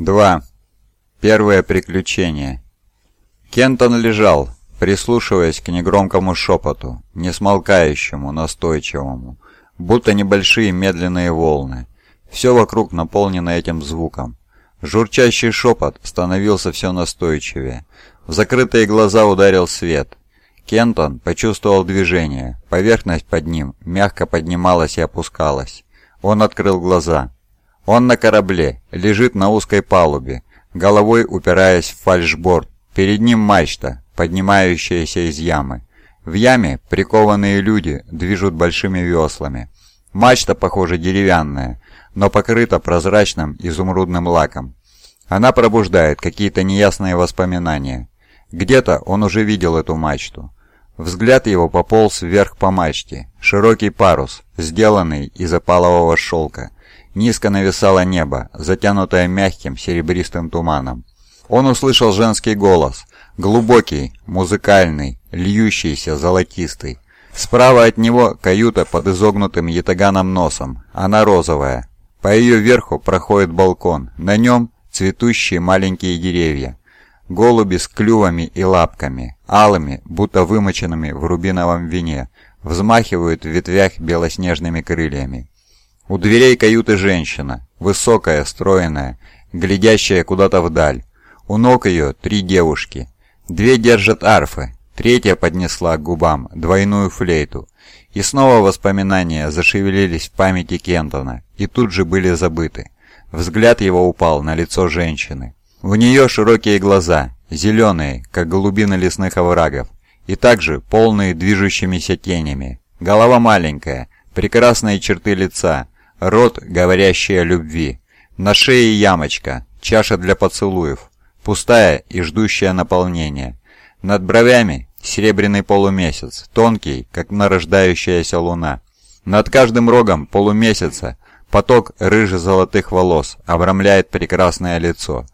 2. Первое приключение. Кентон лежал, прислушиваясь к негромкому шепоту, не смолкающему, настойчивому, будто небольшие медленные волны. Все вокруг наполнено этим звуком. Журчащий шепот становился все настойчивее. В закрытые глаза ударил свет. Кентон почувствовал движение. Поверхность под ним мягко поднималась и опускалась. Он открыл глаза. Он на корабле, лежит на узкой палубе, головой упираясь в фальшборд. Перед ним мачта, поднимающаяся из ямы. В яме прикованные люди движут большими веслами. Мачта, похоже, деревянная, но покрыта прозрачным изумрудным лаком. Она пробуждает какие-то неясные воспоминания. Где-то он уже видел эту мачту. Взгляд его пополз вверх по мачте. Широкий парус, сделанный из опалового шелка, Низко нависало небо, затянутое мягким серебристым туманом. Он услышал женский голос, глубокий, музыкальный, льющийся, золотистый. Справа от него каюта под изогнутым ятаганом носом, она розовая. По ее верху проходит балкон, на нем цветущие маленькие деревья. Голуби с клювами и лапками, алыми, будто вымоченными в рубиновом вине, взмахивают в ветвях белоснежными крыльями. У дверей каюты женщина, высокая, стройная, глядящая куда-то вдаль. У ног ее три девушки. Две держат арфы, третья поднесла к губам двойную флейту. И снова воспоминания зашевелились в памяти Кентона и тут же были забыты. Взгляд его упал на лицо женщины. У нее широкие глаза, зеленые, как голубины лесных оврагов, и также полные движущимися тенями. Голова маленькая, прекрасные черты лица, Рот, говорящий о любви. На шее ямочка, чаша для поцелуев, пустая и ждущая наполнения. Над бровями серебряный полумесяц, тонкий, как нарождающаяся луна. Над каждым рогом полумесяца поток рыже-золотых волос обрамляет прекрасное лицо.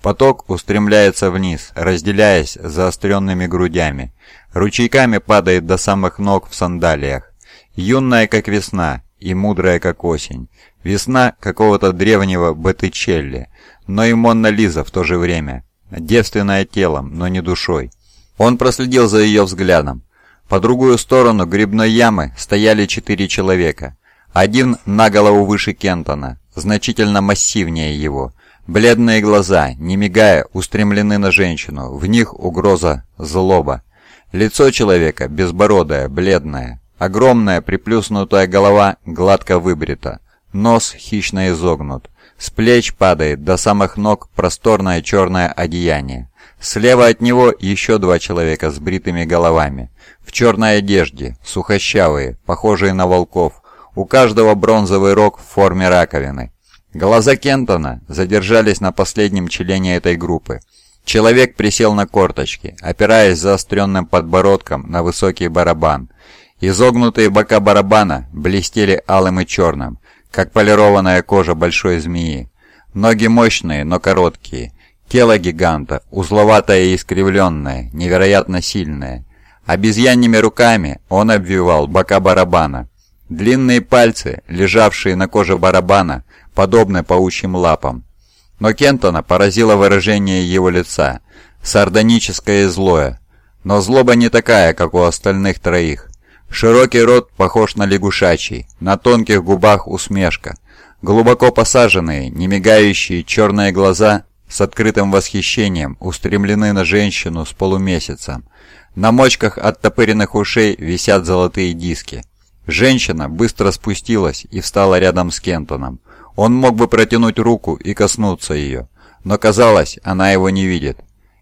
Поток устремляется вниз, разделяясь заостренными грудями. Ручейками падает до самых ног в сандалиях. Юная, как весна, и мудрая, как осень. Весна какого-то древнего Боттичелли, но и Монна Лиза в то же время. Девственная телом, но не душой. Он проследил за ее взглядом. По другую сторону грибной ямы стояли четыре человека. Один на голову выше Кентона, значительно массивнее его. Бледные глаза, не мигая, устремлены на женщину. В них угроза, злоба. Лицо человека безбородое, бледное, Огромная приплюснутая голова гладко выбрита, нос хищно изогнут. С плеч падает до самых ног просторное черное одеяние. Слева от него еще два человека с бритыми головами. В черной одежде, сухощавые, похожие на волков. У каждого бронзовый рог в форме раковины. Глаза Кентона задержались на последнем члене этой группы. Человек присел на корточки, опираясь заостренным подбородком на высокий барабан. Изогнутые бока барабана блестели алым и черным, как полированная кожа большой змеи. Ноги мощные, но короткие. Тело гиганта, узловатое и искривленное, невероятно сильное. Обезьянными руками он обвивал бока барабана. Длинные пальцы, лежавшие на коже барабана, подобны паучьим лапам. Но Кентона поразило выражение его лица, сардоническое и злое. Но злоба не такая, как у остальных троих. Широкий рот похож на лягушачий, на тонких губах усмешка. Глубоко посаженные, не мигающие черные глаза с открытым восхищением устремлены на женщину с полумесяцем. На мочках оттопыренных ушей висят золотые диски. Женщина быстро спустилась и встала рядом с Кентоном. Он мог бы протянуть руку и коснуться ее, но казалось, она его не видит.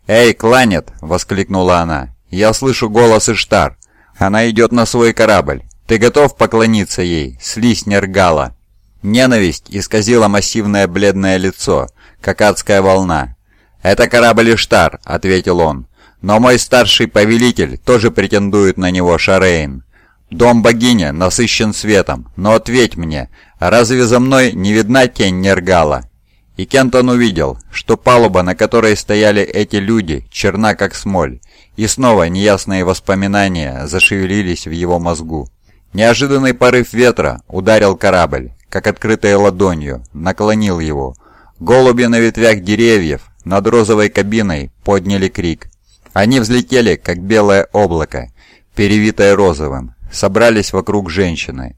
«Эй, Кланет!» — воскликнула она. «Я слышу голос Иштар. Она идет на свой корабль. Ты готов поклониться ей, слизь Нергала?» Ненависть исказила массивное бледное лицо, как адская волна. «Это корабль Иштар», — ответил он. «Но мой старший повелитель тоже претендует на него, Шарейн. Дом богини насыщен светом, но ответь мне, разве за мной не видна тень Нергала?» И Кентон увидел, что палуба, на которой стояли эти люди, черна как смоль, и снова неясные воспоминания зашевелились в его мозгу. Неожиданный порыв ветра ударил корабль, как открытой ладонью, наклонил его. Голуби на ветвях деревьев над розовой кабиной подняли крик. Они взлетели, как белое облако, перевитое розовым, собрались вокруг женщины.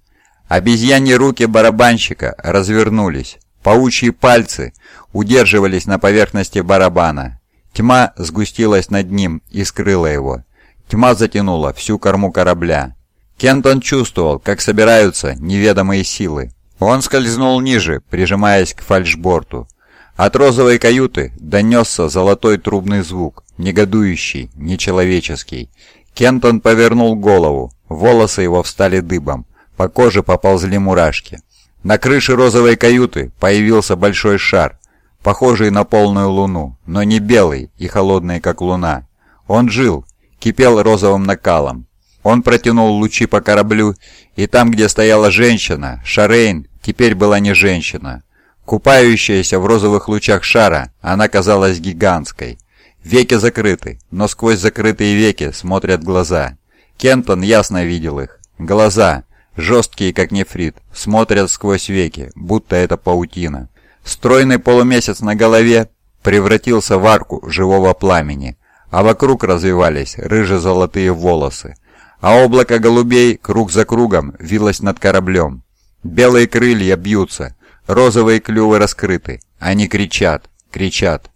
Обезьяньи руки барабанщика развернулись. Паучьи пальцы удерживались на поверхности барабана. Тьма сгустилась над ним и скрыла его. Тьма затянула всю корму корабля. Кентон чувствовал, как собираются неведомые силы. Он скользнул ниже, прижимаясь к фальшборту. От розовой каюты донесся золотой трубный звук, негодующий, нечеловеческий. Кентон повернул голову, волосы его встали дыбом, по коже поползли мурашки. На крыше розовой каюты появился большой шар, похожий на полную луну, но не белый и холодный, как луна. Он жил, кипел розовым накалом. Он протянул лучи по кораблю, и там, где стояла женщина, Шарейн теперь была не женщина. Купающаяся в розовых лучах шара, она казалась гигантской. Веки закрыты, но сквозь закрытые веки смотрят глаза. Кентон ясно видел их. Глаза, жесткие как нефрит, смотрят сквозь веки, будто это паутина. Стройный полумесяц на голове превратился в арку живого пламени, а вокруг развивались рыже-золотые волосы, а облако голубей круг за кругом вилось над кораблем. Белые крылья бьются, розовые клювы раскрыты, они кричат, кричат.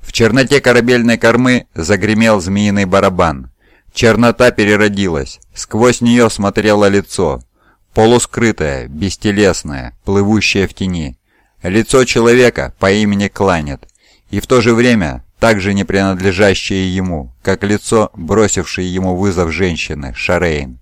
В черноте корабельной кормы загремел змеиный барабан. Чернота переродилась, сквозь нее смотрело лицо, полускрытое, бестелесное, плывущее в тени. Лицо человека по имени Кланет, и в то же время также не принадлежащее ему, как лицо, бросившее ему вызов женщины, Шарейн.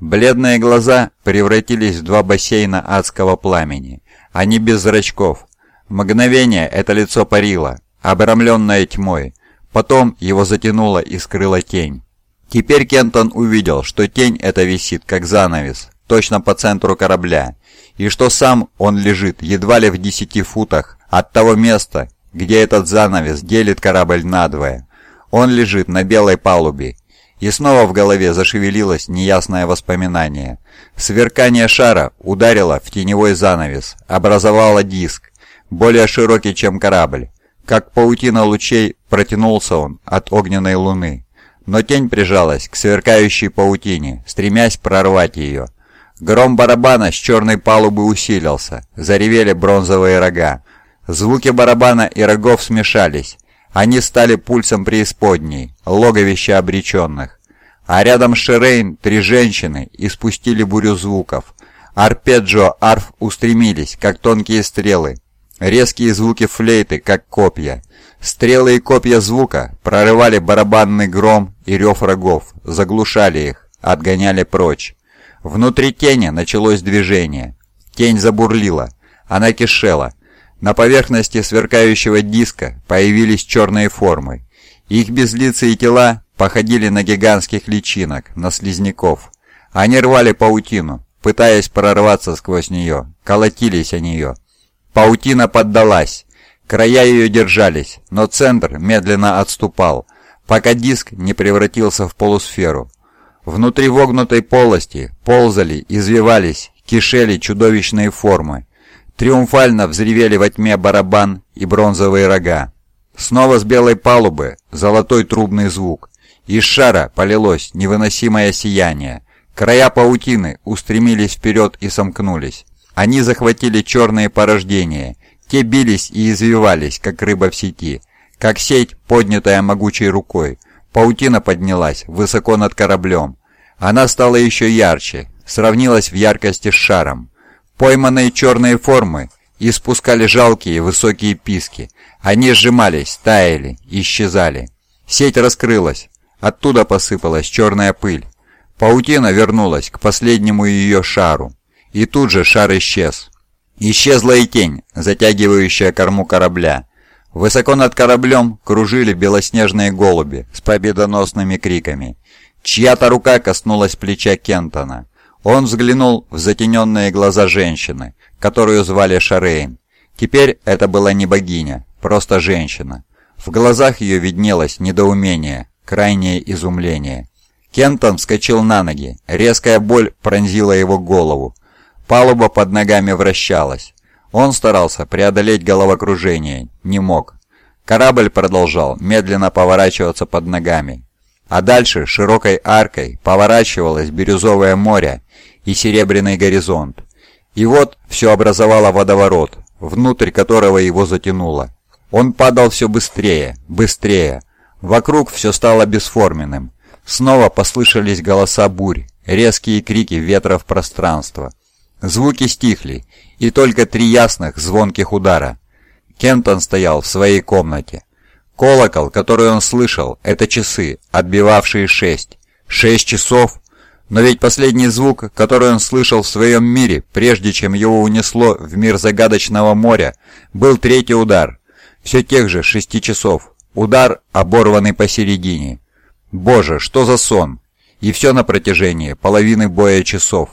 Бледные глаза превратились в два бассейна адского пламени. Они без зрачков. Мгновение это лицо парило, обрамленное тьмой. Потом его затянуло и скрыла тень. Теперь Кентон увидел, что тень эта висит, как занавес, точно по центру корабля, и что сам он лежит едва ли в десяти футах от того места, где этот занавес делит корабль надвое. Он лежит на белой палубе, и снова в голове зашевелилось неясное воспоминание. Сверкание шара ударило в теневой занавес, образовало диск, более широкий, чем корабль. Как паутина лучей протянулся он от огненной луны. Но тень прижалась к сверкающей паутине, стремясь прорвать ее. Гром барабана с черной палубы усилился, заревели бронзовые рога. Звуки барабана и рогов смешались. Они стали пульсом преисподней, логовища обреченных. А рядом с Шерейн три женщины испустили бурю звуков. Арпеджио арф устремились, как тонкие стрелы. Резкие звуки флейты, как копья. Стрелы и копья звука прорывали барабанный гром и рев рогов, заглушали их, отгоняли прочь. Внутри тени началось движение. Тень забурлила. Она кишела. На поверхности сверкающего диска появились черные формы. Их безлицые тела походили на гигантских личинок, на слизняков. Они рвали паутину, пытаясь прорваться сквозь нее, колотились о нее. Паутина поддалась. Края ее держались, но центр медленно отступал, пока диск не превратился в полусферу. Внутри вогнутой полости ползали, извивались, кишели чудовищные формы. Триумфально взревели во тьме барабан и бронзовые рога. Снова с белой палубы золотой трубный звук. Из шара полилось невыносимое сияние. Края паутины устремились вперед и сомкнулись. Они захватили черные порождения. Те бились и извивались, как рыба в сети, как сеть, поднятая могучей рукой. Паутина поднялась высоко над кораблем. Она стала еще ярче, сравнилась в яркости с шаром. Пойманные черные формы испускали жалкие высокие писки. Они сжимались, таяли, исчезали. Сеть раскрылась. Оттуда посыпалась черная пыль. Паутина вернулась к последнему ее шару. И тут же шар исчез. Исчезла и тень, затягивающая корму корабля. Высоко над кораблем кружили белоснежные голуби с победоносными криками. Чья-то рука коснулась плеча Кентона. Он взглянул в затененные глаза женщины, которую звали Шарейн. Теперь это была не богиня, просто женщина. В глазах ее виднелось недоумение, крайнее изумление. Кентон вскочил на ноги, резкая боль пронзила его голову. Палуба под ногами вращалась. Он старался преодолеть головокружение, не мог. Корабль продолжал медленно поворачиваться под ногами. А дальше широкой аркой поворачивалось бирюзовое море и серебряный горизонт. И вот все образовало водоворот, внутрь которого его затянуло. Он падал все быстрее, быстрее. Вокруг все стало бесформенным. Снова послышались голоса бурь, резкие крики ветра в пространство. Звуки стихли, и только три ясных, звонких удара. Кентон стоял в своей комнате. Колокол, который он слышал, это часы, отбивавшие шесть. Шесть часов? Но ведь последний звук, который он слышал в своем мире, прежде чем его унесло в мир загадочного моря, был третий удар. Все тех же шести часов. Удар, оборванный посередине. Боже, что за сон! И все на протяжении половины боя часов.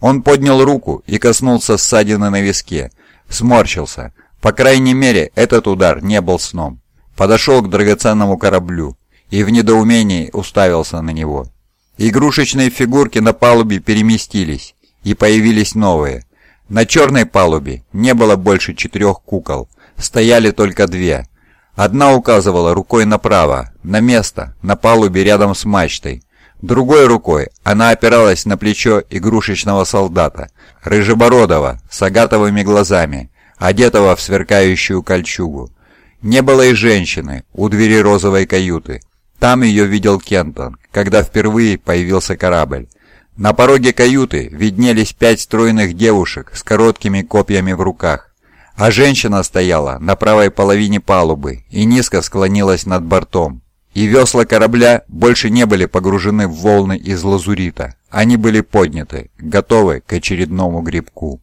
Он поднял руку и коснулся ссадины на виске. Сморщился. По крайней мере, этот удар не был сном. Подошел к драгоценному кораблю и в недоумении уставился на него. Игрушечные фигурки на палубе переместились, и появились новые. На черной палубе не было больше четырех кукол, стояли только две. Одна указывала рукой направо, на место, на палубе рядом с мачтой. Другой рукой она опиралась на плечо игрушечного солдата, рыжебородого, с агатовыми глазами, одетого в сверкающую кольчугу. Не было и женщины у двери розовой каюты. Там ее видел Кентон, когда впервые появился корабль. На пороге каюты виднелись пять стройных девушек с короткими копьями в руках, а женщина стояла на правой половине палубы и низко склонилась над бортом. И весла корабля больше не были погружены в волны из лазурита, они были подняты, готовы к очередному грибку.